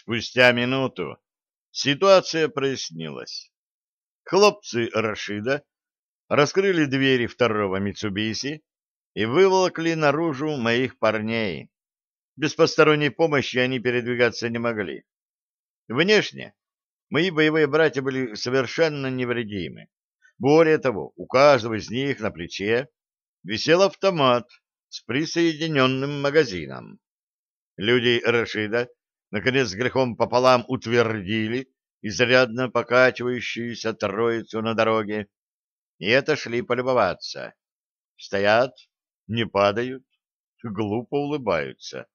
Спустя минуту ситуация прояснилась. Хлопцы Рашида раскрыли двери второго Митсубиси и выволокли наружу моих парней. Без посторонней помощи они передвигаться не могли. Внешне мои боевые братья были совершенно невредимы. Более того, у каждого из них на плече висел автомат с присоединенным магазином. Люди Рашида, наконец, грехом пополам утвердили изрядно покачивающуюся троицу на дороге и отошли полюбоваться. Стоят, не падают, глупо улыбаются.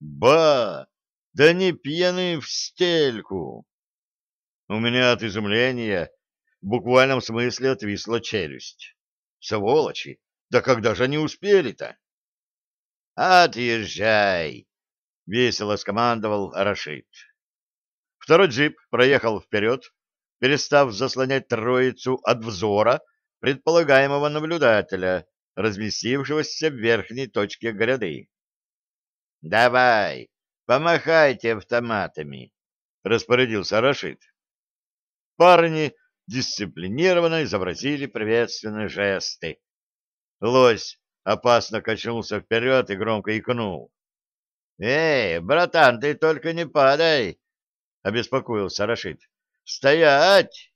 Ба! Да не пьяны в стельку! У меня от изумления в буквальном смысле отвисла челюсть. Сволочи! Да когда же они успели-то? «Отъезжай!» — весело скомандовал Рашид. Второй джип проехал вперед, перестав заслонять троицу от взора предполагаемого наблюдателя, разместившегося в верхней точке гряды. «Давай, помахайте автоматами!» — распорядился Рашид. Парни дисциплинированно изобразили приветственные жесты. Лось опасно качнулся вперед и громко икнул. «Эй, братан, ты только не падай!» — обеспокоился Рашид. «Стоять!»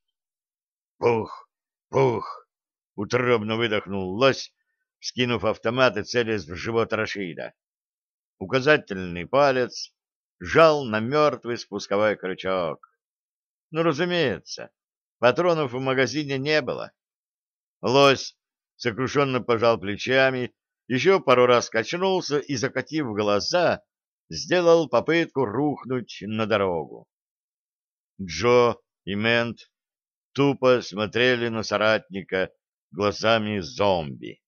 «Пух! Пух!» — утробно выдохнул лось, скинув автомат и целясь в живот Рашида. Указательный палец жал на мертвый спусковой крючок. Ну, разумеется, патронов в магазине не было. Лось сокрушенно пожал плечами, еще пару раз качнулся и, закатив глаза, сделал попытку рухнуть на дорогу. Джо и Мент тупо смотрели на соратника глазами зомби.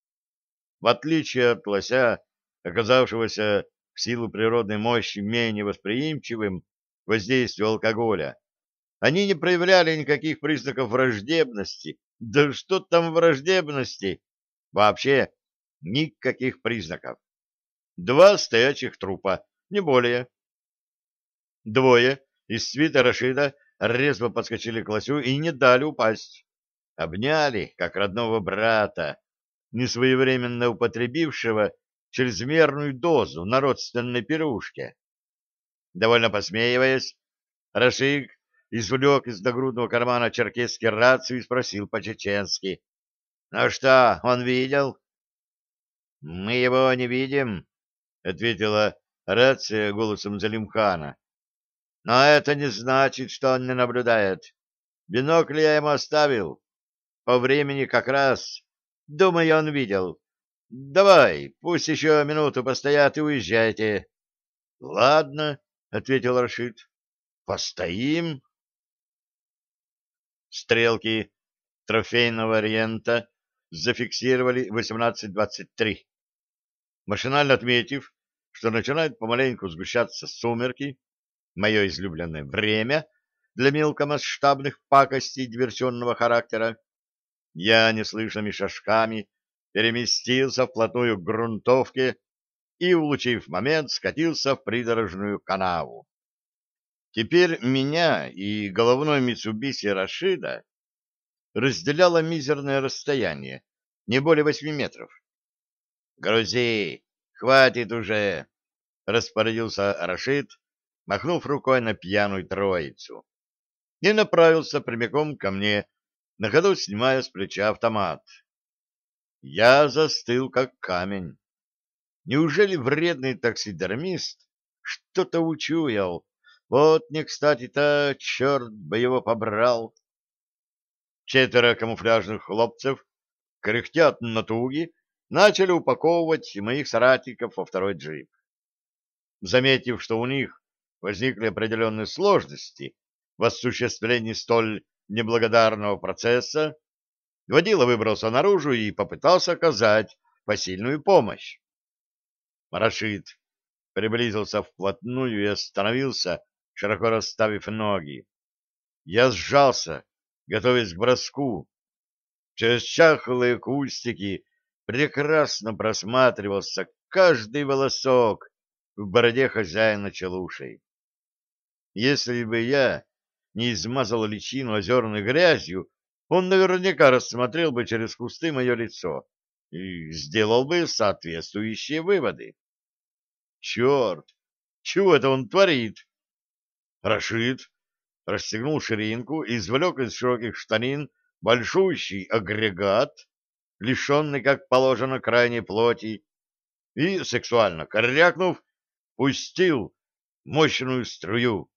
В отличие от лося, оказавшегося в силу природной мощи менее восприимчивым воздействию алкоголя, они не проявляли никаких признаков враждебности. Да что там враждебности? Вообще никаких признаков. Два стоячих трупа, не более. Двое из свита Рашида резво подскочили к лосю и не дали упасть. Обняли, как родного брата, несвоевременно употребившего чрезмерную дозу на родственной пирушке. Довольно посмеиваясь, Рашик извлек из нагрудного кармана черкесский рацию и спросил по-чеченски. — Ну что, он видел? — Мы его не видим, — ответила рация голосом Залимхана. — Но это не значит, что он не наблюдает. Бинокль я ему оставил. По времени как раз. Думаю, он видел. Давай, пусть еще минуту постоят и уезжайте. — Ладно, — ответил Рашид. — Постоим. Стрелки трофейного ориента зафиксировали 18.23. Машинально отметив, что начинают помаленьку сгущаться сумерки, мое излюбленное время для мелкомасштабных пакостей диверсионного характера, я неслышными шажками переместился вплотную к грунтовке и, улучив момент, скатился в придорожную канаву. Теперь меня и головной Митсубиси Рашида разделяло мизерное расстояние, не более восьми метров. «Грузи! Хватит уже!» — распорядился Рашид, махнув рукой на пьяную троицу, и направился прямиком ко мне, на ходу снимая с плеча автомат. Я застыл, как камень. Неужели вредный таксидермист что-то учуял, вот не кстати-то, черт бы его побрал. Четверо камуфляжных хлопцев, кряхтят натуги, начали упаковывать моих соратников во второй джип. Заметив, что у них возникли определенные сложности в осуществлении столь неблагодарного процесса, водила выбрался наружу и попытался оказать посильную помощь. Рашид приблизился вплотную и остановился, широко расставив ноги. Я сжался, готовясь к броску. Через чахлые кустики прекрасно просматривался каждый волосок в бороде хозяина челушей. Если бы я не измазал личину озерной грязью, он наверняка рассмотрел бы через кусты мое лицо и сделал бы соответствующие выводы. Черт! Чего это он творит? Рашид расстегнул ширинку и извлек из широких штанин большущий агрегат, лишенный, как положено, крайней плоти, и, сексуально коррякнув, пустил мощную струю.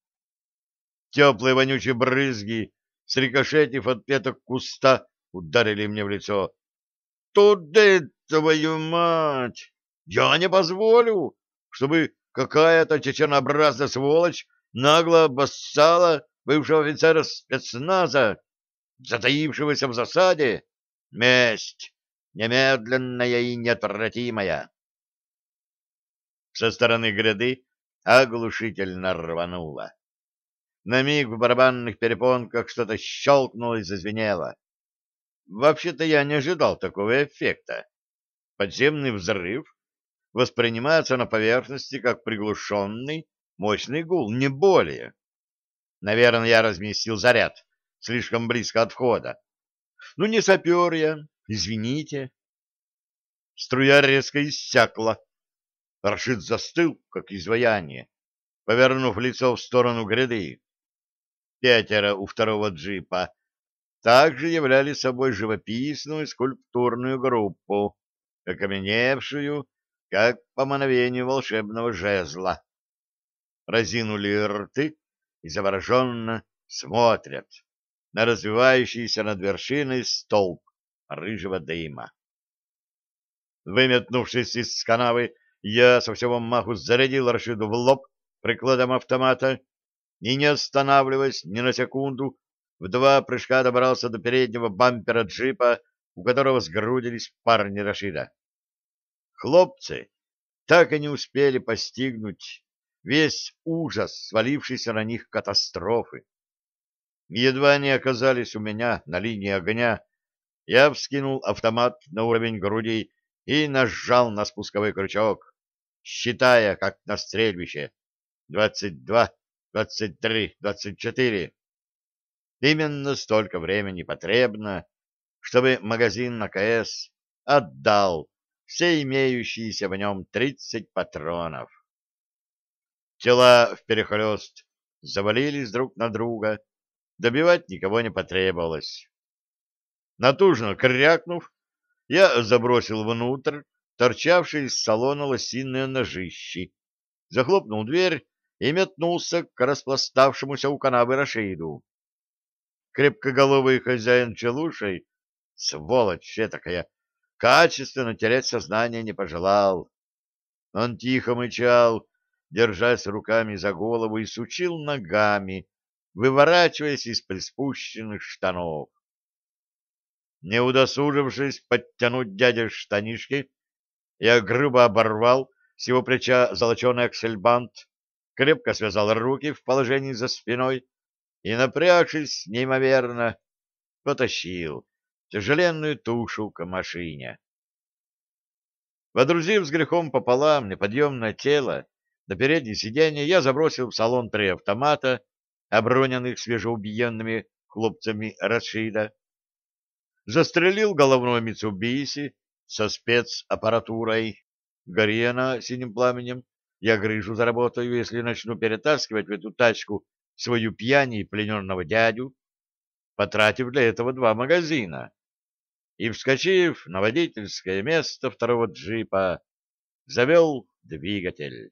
Теплые вонючие брызги, срикошетив от пяток куста, ударили мне в лицо. «Туда, твою мать! Я не позволю, чтобы какая-то чеченообразная сволочь нагло обоссала бывшего офицера спецназа, затаившегося в засаде. Месть! Немедленная и неотвратимая!» Со стороны гряды оглушительно рвануло. На миг в барабанных перепонках что-то щелкнуло и зазвенело. Вообще-то я не ожидал такого эффекта. Подземный взрыв воспринимается на поверхности как приглушенный мощный гул, не более. Наверное, я разместил заряд слишком близко от входа. Ну, не сапер я, извините. Струя резко иссякла. Рашид застыл, как изваяние, повернув лицо в сторону гряды. Пятеро у второго джипа также являли собой живописную скульптурную группу, окаменевшую, как по мановению волшебного жезла. Разинули рты и завороженно смотрят на развивающийся над вершиной столб рыжего дыма. Выметнувшись из канавы, я со всего маху зарядил Рашиду в лоб прикладом автомата и, не останавливаясь ни на секунду, в два прыжка добрался до переднего бампера джипа, у которого сгрудились парни Рашида. Хлопцы так и не успели постигнуть весь ужас свалившейся на них катастрофы. Едва они оказались у меня на линии огня, я вскинул автомат на уровень груди и нажал на спусковой крючок, считая, как на стрельбище. Двадцать два, двадцать три, двадцать четыре. Именно столько времени потребно, чтобы магазин на КС отдал все имеющиеся в нем тридцать патронов. Тела вперехлёст завалились друг на друга, добивать никого не потребовалось. Натужно крякнув, я забросил внутрь торчавшие из салона лосиные ножищи, захлопнул дверь и метнулся к распластавшемуся у канавы Рашиду крепкоголовый хозяин челушей, сволочь такая, качественно терять сознание не пожелал. Он тихо мычал, держась руками за голову и сучил ногами, выворачиваясь из приспущенных штанов. Не удосужившись подтянуть дяде штанишки, я грубо оборвал с его плеча золоченый аксельбант, крепко связал руки в положении за спиной и, напрягшись неимоверно, потащил тяжеленную тушу к машине. Водрузив с грехом пополам неподъемное тело на переднее сиденье, я забросил в салон три автомата, оброненных свежеубиенными хлопцами Рашида, застрелил головной Митсубиси со спецаппаратурой, гори она синим пламенем, я грыжу заработаю, если начну перетаскивать в эту тачку свою пьянь и плененного дядю, потратив для этого два магазина, и, вскочив на водительское место второго джипа, завел двигатель.